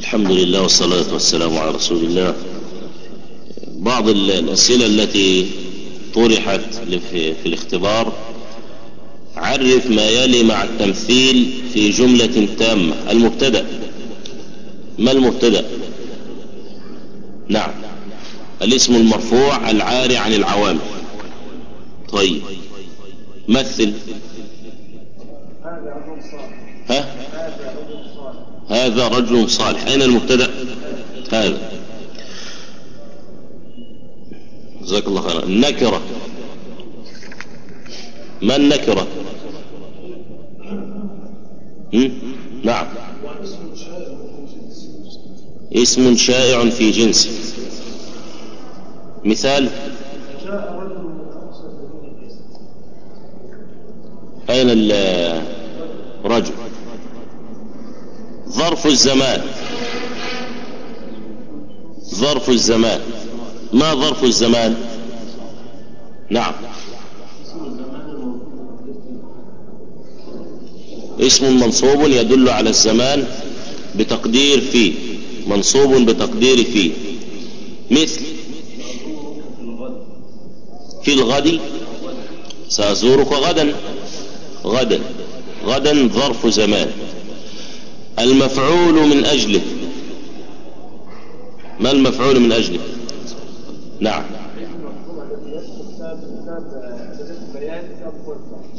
الحمد لله والصلاة والسلام على رسول الله. بعض الأسئلة التي طرحت في الاختبار عرف ما يلي مع التمثيل في جملة تامة المبتدأ. ما المبتدأ؟ نعم. الاسم المرفوع العاري عن العوامل. طيب. مثل ها؟ هذا رجل صالح. أين المبتدأ؟ هذا. جزاك الله خيرا. النكرة. ما النكرة؟ نعم. اسم شائع في جنسه مثال؟ أين الرجل ظرف الزمان. ظرف الزمان. ما ظرف الزمان؟ نعم. اسم منصوب يدل على الزمان بتقدير فيه. منصوب بتقدير فيه. مثل في الغد. سأزورك غدا. غدا. غدا ظرف زمان. المفعول من أجله. ما المفعول من أجله؟ نعم.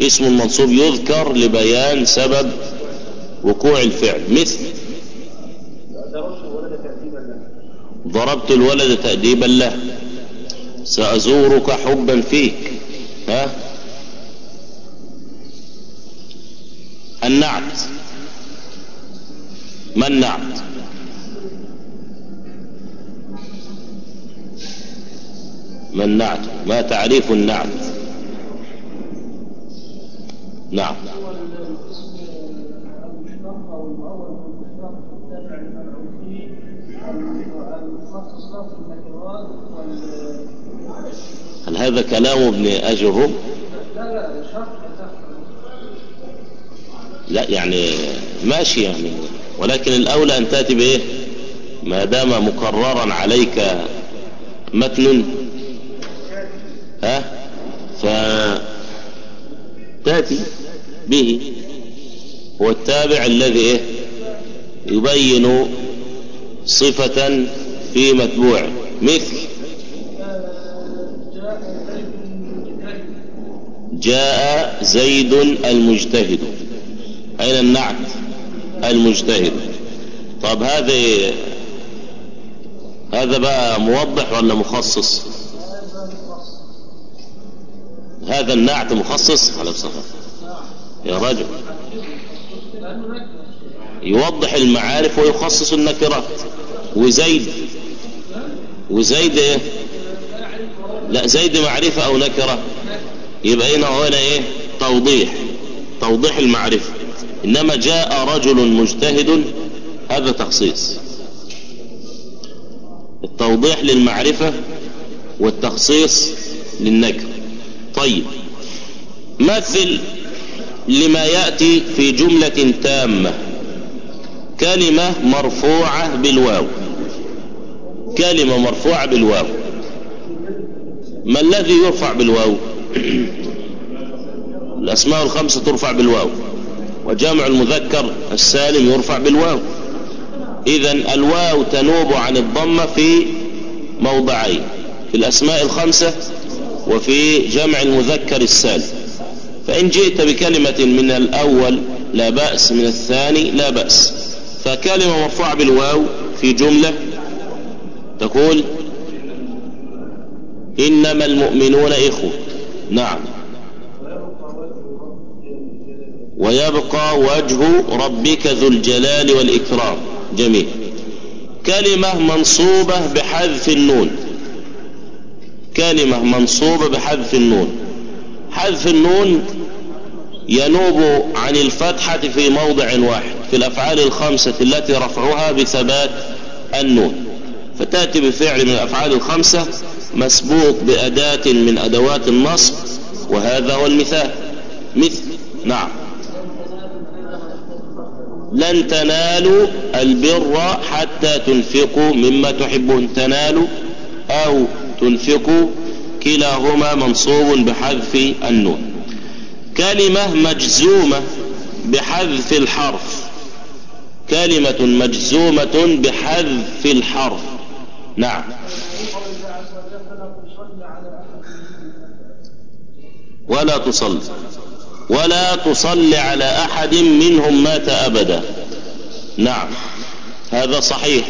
اسم منصوب يذكر لبيان سبب وقوع الفعل. مثل ضربت الولد تأديبا له. سأزورك حبا فيك. ها؟ النعت. ما النعت ما النعت ما تعريف النعت؟ نعم. هل هذا كلام ابن أجرم لا يعني ماشي يعني. ولكن الأولى أن تأتي بإيه؟ ما دام مكررا عليك متن. ها؟ فتأتي به. هو التابع الذي إيه؟ يبين صفة في متبوع. مثل جاء زيد المجتهد. أين النعت المجتهد؟ طب هذا هذا بقى موضح ولا مخصص؟ هذا النعت مخصص؟ على بصفة يا رجل. يوضح المعارف ويخصص النكرات. وزيد. وزيد إيه؟ لا زيد معرفة أو نكرة. يبقى هنا هنا إيه؟ توضيح. توضيح المعرفة. إنما جاء رجل مجتهد. هذا تخصيص. التوضيح للمعرفة والتخصيص للنكر. طيب. مثل لما يأتي في جملة تامة. كلمة مرفوعة بالواو. كلمة مرفوعة بالواو. ما الذي يرفع بالواو؟ الأسماء الخمسة ترفع بالواو. وجمع المذكر السالم يرفع بالواو. إذا الواو تنوب عن الضمة في موضعين في الأسماء الخمسة وفي جمع المذكر السالم. فإن جئت بكلمة من الأول لا بأس من الثاني لا بأس. فكلمة مرفوعة بالواو في جملة تقول إنما المؤمنون إخوة. نعم. ويبقى وجه ربك ذو الجلال والإكرام. جميل. كلمة منصوبة بحذف النون. كلمة منصوبة بحذف النون. حذف النون ينوب عن الفتحة في موضع واحد في الأفعال الخمسة التي رفعها بثبات النون. فتأتي بفعل من الأفعال الخمسة مسبوق بأداة من أدوات النصب وهذا هو المثال. مثل نعم. لن تنالوا البر حتى تنفقوا مما تحبون. تنالوا أو تنفقوا كلاهما منصوب بحذف النون. كلمة مجزومة بحذف الحرف. كلمة مجزومة بحذف الحرف. نعم. ولا تصلي. ولا تصلي على أحد منهم مات أبدا. نعم هذا صحيح.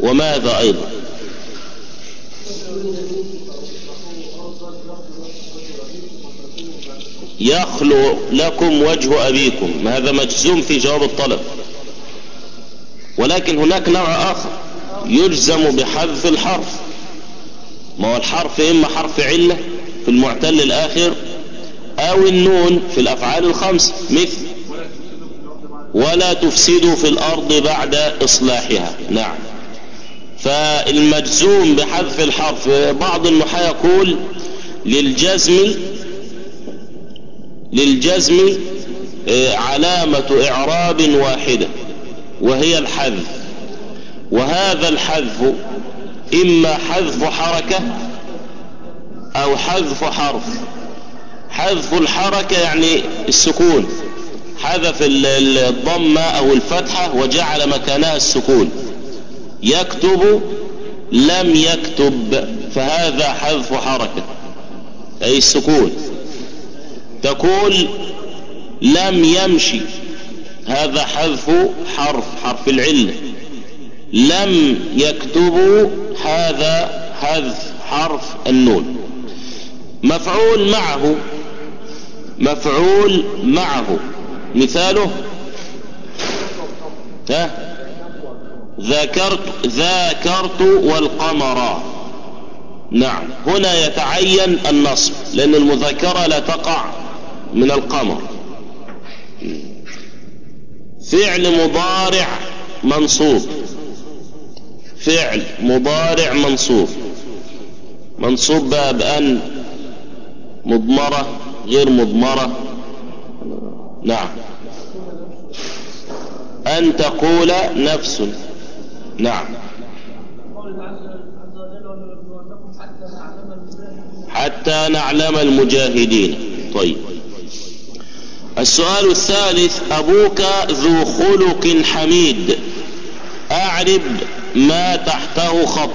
وماذا أيضا؟ يخلو لكم وجه أبيكم. هذا مجزوم في جواب الطلب. ولكن هناك نوع آخر يجزم بحذف الحرف. ما هو الحرف إما حرف علة في المعتل الآخر أو النون في الأفعال الخمس مثل ولا تفسدوا في الأرض بعد إصلاحها. نعم. فالمجزوم بحذف الحرف بعض النحاة يقول للجزم للجزم آه، علامة إعراب واحدة وهي الحذف. وهذا الحذف إما حذف حركة أو حذف حرف. حذف الحركة يعني السكون. حذف الضمة أو الفتحة وجعل مكانها السكون. يكتب لم يكتب فهذا حذف حركة أي السكون. تقول لم يمشي هذا حذف حرف حرف العلة لم يكتبوا هذا حذف حرف النون. مفعول معه مفعول معه. مثاله؟ ها؟ ذكرت ذاكرت والقمر. نعم. هنا يتعين النصب لأن المذاكرة لا تقع من القمر. فعل مضارع منصوب. فعل مضارع منصوب. منصوب بأن مضمرة. غير مضمرة؟ نعم. أن تقول نفس. نعم. حتى نعلم المجاهدين. طيب. السؤال الثالث أبوك ذو خلق حميد. أعرب ما تحته خط.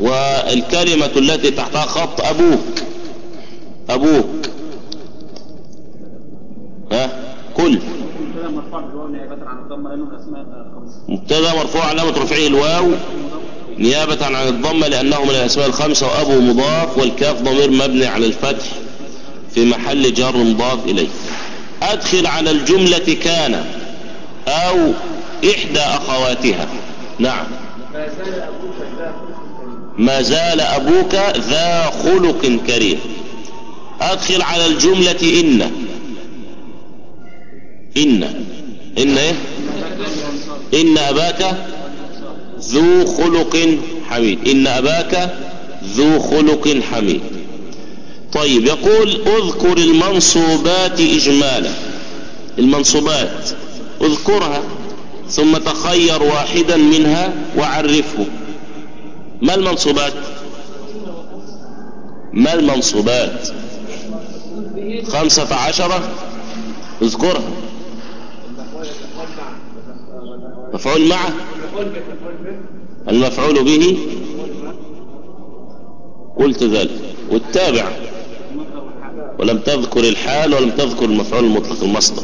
والكلمة التي تحتها خط أبوك. أبوك. ها؟ كل مبتدا مرفوع علامة رفعه الواو نيابة عن الضمة لأنه من الأسماء الخمسة وأبو مضاف والكاف ضمير مبني على الفتح في محل جر مضاف إليه. أدخل على الجملة كان أو إحدى أخواتها. نعم. ما زال أبوك ذا خلق كريم. أدخل على الجملة إن. إن. إن إيه؟ إن أباك ذو خلق حميد. إن أباك ذو خلق حميد. طيب يقول أذكر المنصوبات إجمالا. المنصوبات. اذكرها ثم تخير واحدا منها وعرفه. ما المنصوبات؟ ما المنصوبات؟ خمسة عشرة اذكرها. مفعول معه المفعول به قلت ذلك. والتابع ولم تذكر الحال ولم تذكر المفعول المطلق المصدر.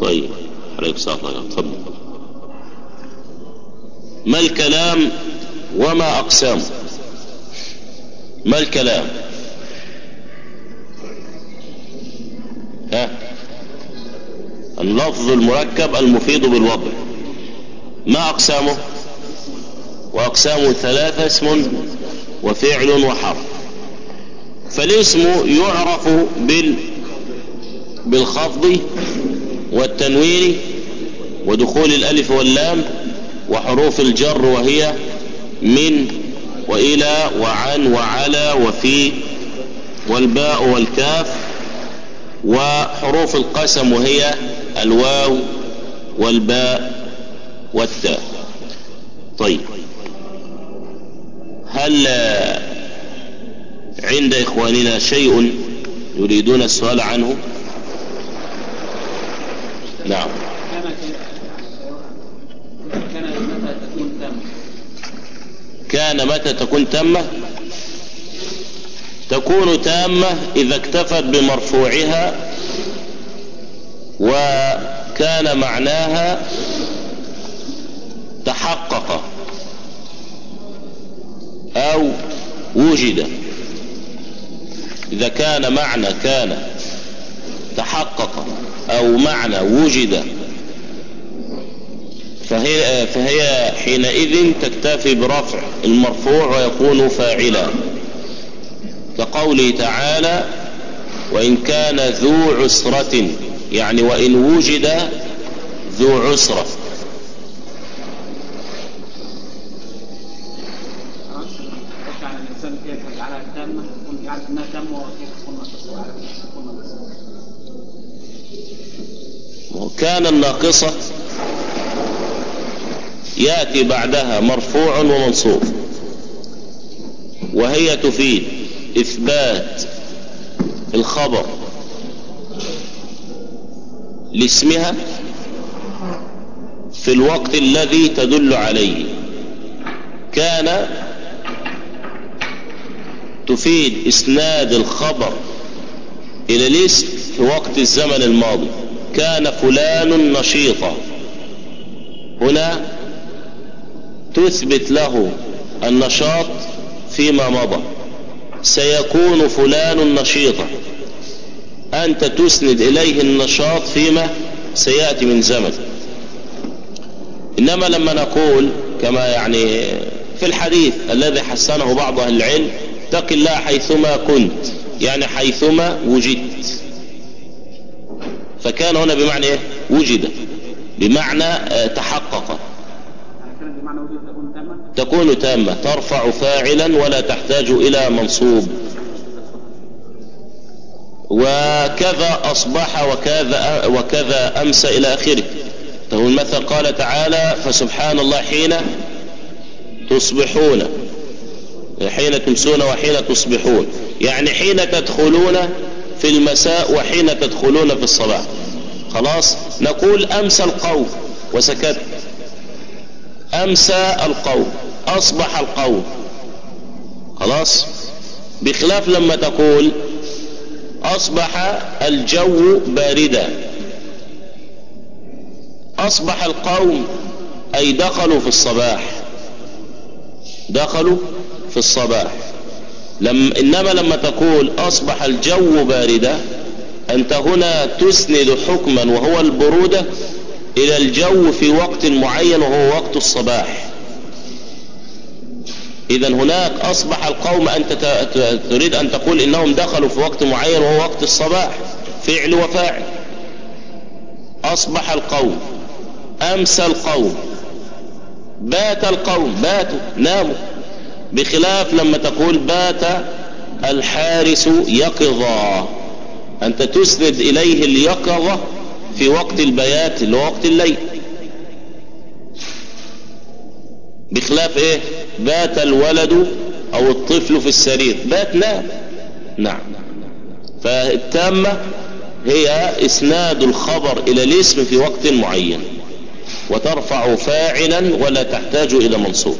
طيب عليك السلام تفضل. ما الكلام وما أقسامه ما الكلام؟ ها؟ اللفظ المركب المفيد بالوضع. ما أقسامه؟ وأقسامه ثلاثة اسم وفعل وحرف. فالاسم يعرف بال بالخفض والتنوين ودخول الألف واللام وحروف الجر وهي من وإلى وعن وعلى وفي والباء والكاف وحروف القسم وهي الواو والباء والتاء. طيب. هل عند إخواننا شيء يريدون السؤال عنه؟ نعم. كان متى تكون تامة؟ تكون تامة إذا اكتفت بمرفوعها وكان معناها تحقق أو وجد. إذا كان معنى كان تحقق أو معنى وجد فهي, فهي حينئذ تكتفي برفع المرفوع ويكون فاعلا. كقوله تعالى وإن كان ذو عسرة يعني وإن وجد ذو عسرة. وكان الناقصة يأتي بعدها مرفوع ومنصوب. وهي تفيد إثبات الخبر. لاسمها في الوقت الذي تدل عليه. كان تفيد إسناد الخبر إلى الاسم في وقت الزمن الماضي. كان فلان نشيطا. هنا تثبت له النشاط فيما مضى. سيكون فلان نشيطا. أنت تسند إليه النشاط فيما سيأتي من زمن. إنما لما نقول كما يعني في الحديث الذي حسنه بعض أهل العلم اتق الله حيثما كنت يعني حيثما وجدت. فكان هنا بمعنى إيه؟ وجد. بمعنى تحقق. تكون تامة ترفع فاعلا ولا تحتاج إلى منصوب. وكذا أصبح وكذا, وكذا أمس إلى آخره. فهو المثل قال تعالى فسبحان الله حين تصبحون. حين تمسون وحين تصبحون. يعني حين تدخلون في المساء وحين تدخلون في الصباح. خلاص؟ نقول أمسى القوم وسكت. أمسى القوم أصبح القوم. خلاص؟ بخلاف لما تقول أصبح الجو باردا. أصبح القوم أي دخلوا في الصباح. دخلوا في الصباح. لم إنما لما تقول أصبح الجو باردا أنت هنا تسند حكما وهو البرودة إلى الجو في وقت معين وهو وقت الصباح. إذا هناك أصبح القوم أنت تريد أن تقول إنهم دخلوا في وقت معين وهو وقت الصباح فعل وفاعل. أصبح القوم أمسى القوم بات القوم باتوا ناموا. بخلاف لما تقول بات الحارس يقظا أنت تسند إليه اليقظة في وقت البيات اللي هو وقت الليل. بخلاف إيه؟ بات الولد أو الطفل في السرير. بات نام نعم. فالتامة هي إسناد الخبر إلى الاسم في وقت معين. وترفع فاعلا ولا تحتاج إلى منصوب.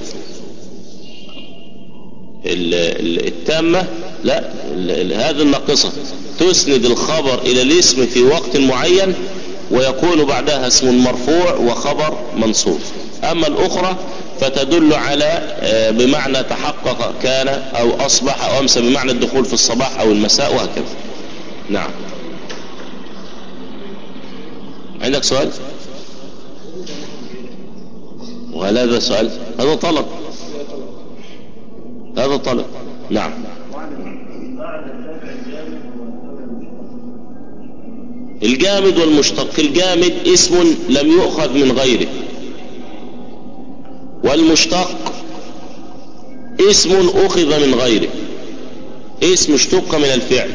التامة لا هذه الناقصة. تسند الخبر إلى الاسم في وقت معين ويكون بعدها اسم مرفوع وخبر منصوب. أما الأخرى فتدل على بمعنى تحقق كان أو أصبح أو امسى بمعنى الدخول في الصباح أو المساء وهكذا. نعم. عندك سؤال؟ وهل هذا سؤال هذا طلب. هذا طلب. نعم. الجامد والمشتق. الجامد اسم لم يؤخذ من غيره. والمشتق اسم أخذ من غيره. اسم اشتق من الفعل.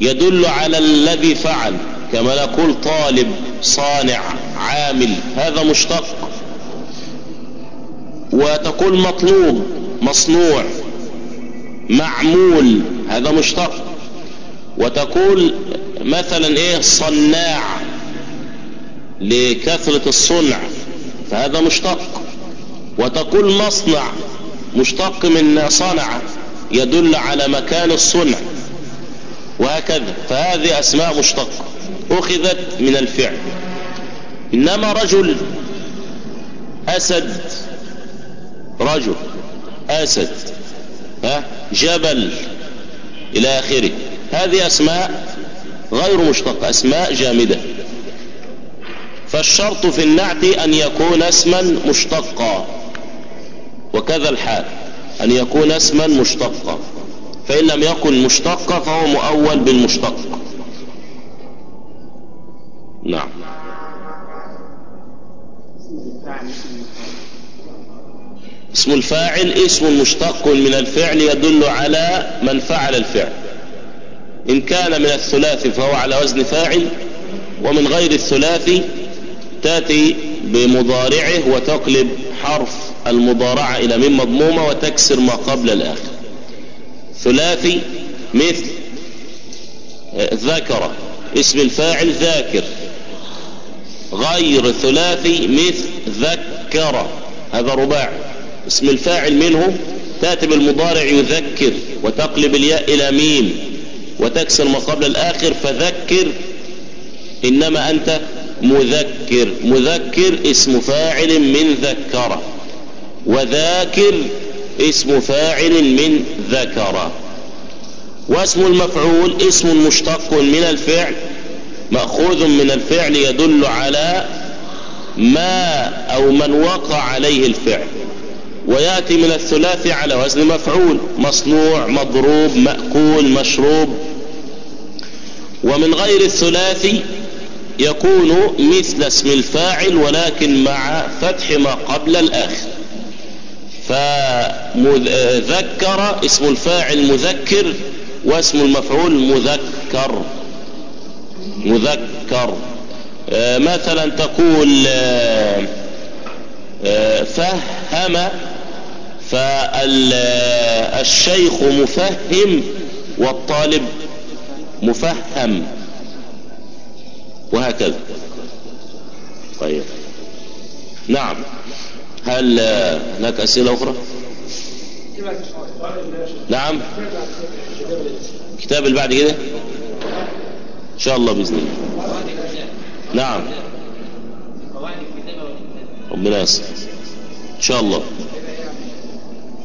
يدل على الذي فعل. كما نقول طالب صانع عامل. هذا مشتق. وتقول مطلوب مصنوع معمول. هذا مشتق. وتقول مثلا إيه؟ صناع لكثرة الصنع. فهذا مشتق. وتقول مصنع مشتق من صنع يدل على مكان الصنع. وهكذا. فهذه أسماء مشتقة أخذت من الفعل. إنما رجل أسد. رجل أسد. ها؟ جبل. إلى آخره. هذه أسماء غير مشتقة أسماء جامدة. فالشرط في النعت أن يكون اسما مشتقا. وكذا الحال أن يكون اسما مشتقا. فإن لم يكن مشتقا فهو مؤول بالمشتق. نعم. اسم الفاعل اسم مشتق من الفعل يدل على من فعل الفعل. إن كان من الثلاثي فهو على وزن فاعل ومن غير الثلاثي تأتي بمضارعه وتقلب حرف المضارعة إلى من مضمومة وتكسر ما قبل الآخر. ثلاثي مثل ذكر اسم الفاعل ذاكر. غير ثلاثي مثل ذكر. هذا رباع. اسم الفاعل منه تأتي بالمضارع يذكر وتقلب الياء إلى ميم وتكسر ما قبل الآخر فذكر. إنما أنت مذكر. مذكر اسم فاعل من ذكر. وذاكر اسم فاعل من ذكر. واسم المفعول اسم مشتق من الفعل. مأخوذ من الفعل يدل على ما أو من وقع عليه الفعل. ويأتي من الثلاثي على وزن مفعول. مصنوع مضروب مأكول مشروب. ومن غير الثلاثي يكون مثل اسم الفاعل ولكن مع فتح ما قبل الآخر فذكر اسم الفاعل مذكر واسم المفعول مذكر. مذكر. مثلا تقول فهم فالشيخ مفهم والطالب مفهم. وهكذا. طيب. نعم. هل هناك أسئلة أخرى؟ نعم. كتاب اللي بعد كده؟ إن شاء الله بإذن الله. نعم. ربنا يسر. إن شاء الله.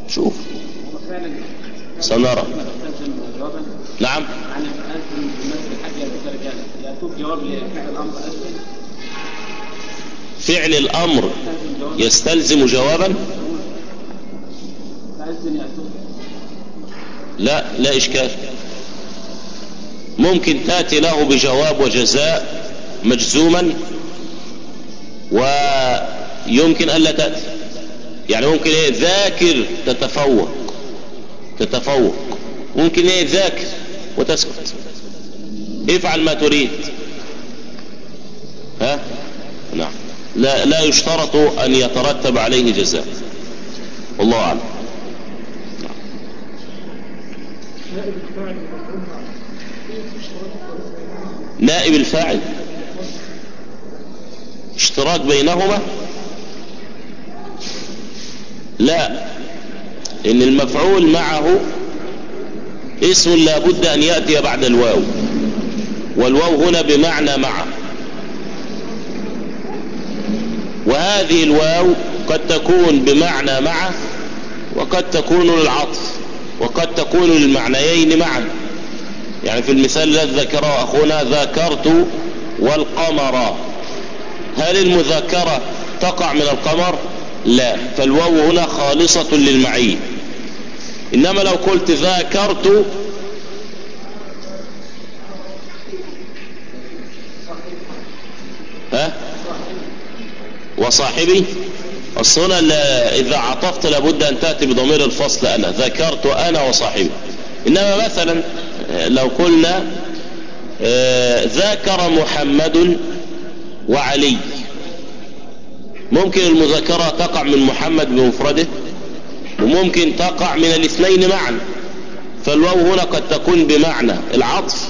شوف. سنرى. نعم. فعل الأمر يستلزم جوابا؟ لا لا إشكال. ممكن تأتي له بجواب وجزاء مجزوما ويمكن ألا تأتي. يعني ممكن إيه؟ ذاكر تتفوق. تتفوق. ممكن إيه ذاكر وتسكت. افعل ما تريد. ها؟ نعم. لا, لا يشترط أن يترتب عليه جزاء. والله أعلم. نائب الفاعل. اشتراك بينهما؟ لا. إن المفعول معه اسم لابد أن يأتي بعد الواو والواو هنا بمعنى معه. وهذه الواو قد تكون بمعنى معه وقد تكون للعطف وقد تكون للمعنيين معا. يعني في المثال الذي ذكره أخونا ذاكرت والقمر. هل المذاكرة تقع من القمر؟ لا. فالواو هنا خالصة للمعي إنما لو قلت ذاكرت ها؟ وصاحبي الصنة إذا عطفت لابد أن تأتي بضمير الفصل أنا. ذكرت أنا وصاحبي. إنما مثلا لو قلنا آه ذاكر محمد وعلي. ممكن المذاكرة تقع من محمد بمفرده وممكن تقع من الاثنين معا. فالواو هنا قد تكون بمعنى العطف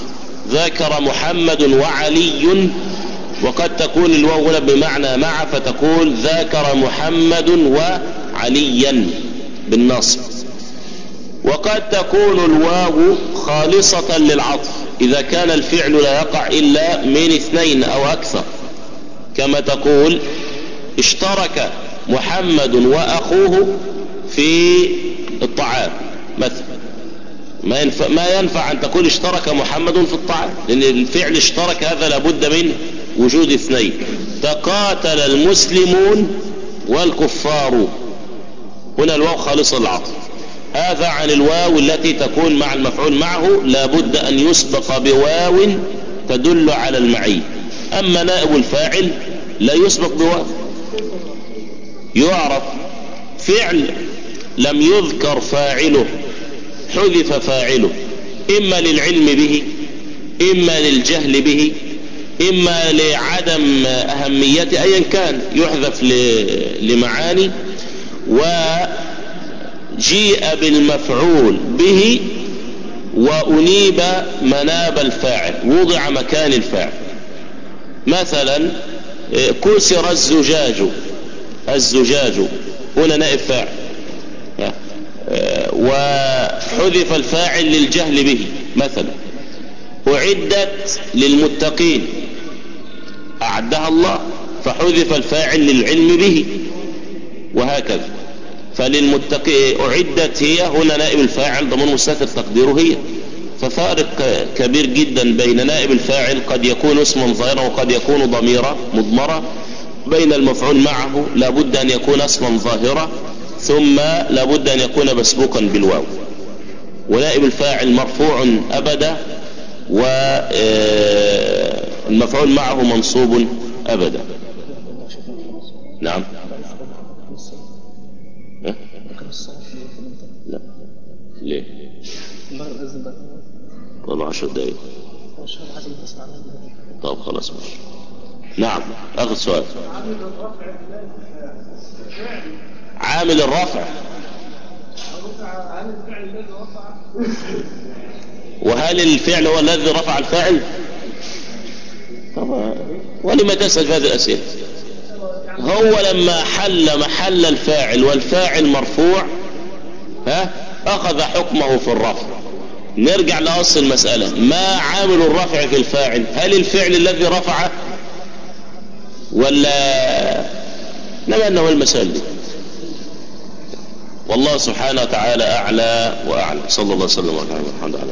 ذاكر محمد وعلي وقد تكون الواو هنا بمعنى مع فتقول ذاكر محمد وعليا بالنصب وقد تكون الواو خالصة للعطف إذا كان الفعل لا يقع إلا من اثنين أو أكثر. كما تقول اشترك محمد وأخوه في الطعام. مثلا ما ينفع, ما ينفع أن تقول اشترك محمد في الطعام لأن الفعل اشترك هذا لابد من وجود اثنين. تقاتل المسلمون والكفار. هنا الواو خالص العطف هذا عن الواو التي تكون مع المفعول معه لابد أن يسبق بواو تدل على المعي أما نائب الفاعل لا يسبق بواو. يعرف فعل لم يذكر فاعله حذف فاعله إما للعلم به إما للجهل به إما لعدم أهميته أيا كان يحذف لمعاني وجيء بالمفعول به وأنيب مناب الفاعل وضع مكان الفاعل. مثلا كسر الزجاج. الزجاج. هنا نائب فاعل. وحذف الفاعل للجهل به مثلا. أعدت للمتقين. أعدها الله فحذف الفاعل للعلم به. وهكذا. فللمتقي أعدت هي هنا نائب الفاعل ضمن مستتر تقديره هي. ففارق كبير جدا بين نائب الفاعل قد يكون اسما ظاهرا وقد يكون ضميرا مضمرا بين المفعول معه لابد أن يكون اسما ظاهرا ثم لابد أن يكون مسبوقا بالواو. ونائب الفاعل مرفوع أبدا والمفعول معه منصوب أبدا. نعم. ليه؟ والله عشر دقايق. طب خلاص ماشي. نعم اخذ سؤال. عامل الرفع. وهل الفعل هو الذي رفع الفاعل ولما تسأل في هذه الأسئلة. هو لما حل محل الفاعل والفاعل مرفوع ها أخذ حكمه في الرفع. نرجع لأصل المسألة. ما عامل الرفع في الفاعل؟ هل الفعل الذي رفعه ولا نما أنه المسألة؟ والله سبحانه وتعالى أعلى وأعلى. صلى الله وسلم على محمد وعلى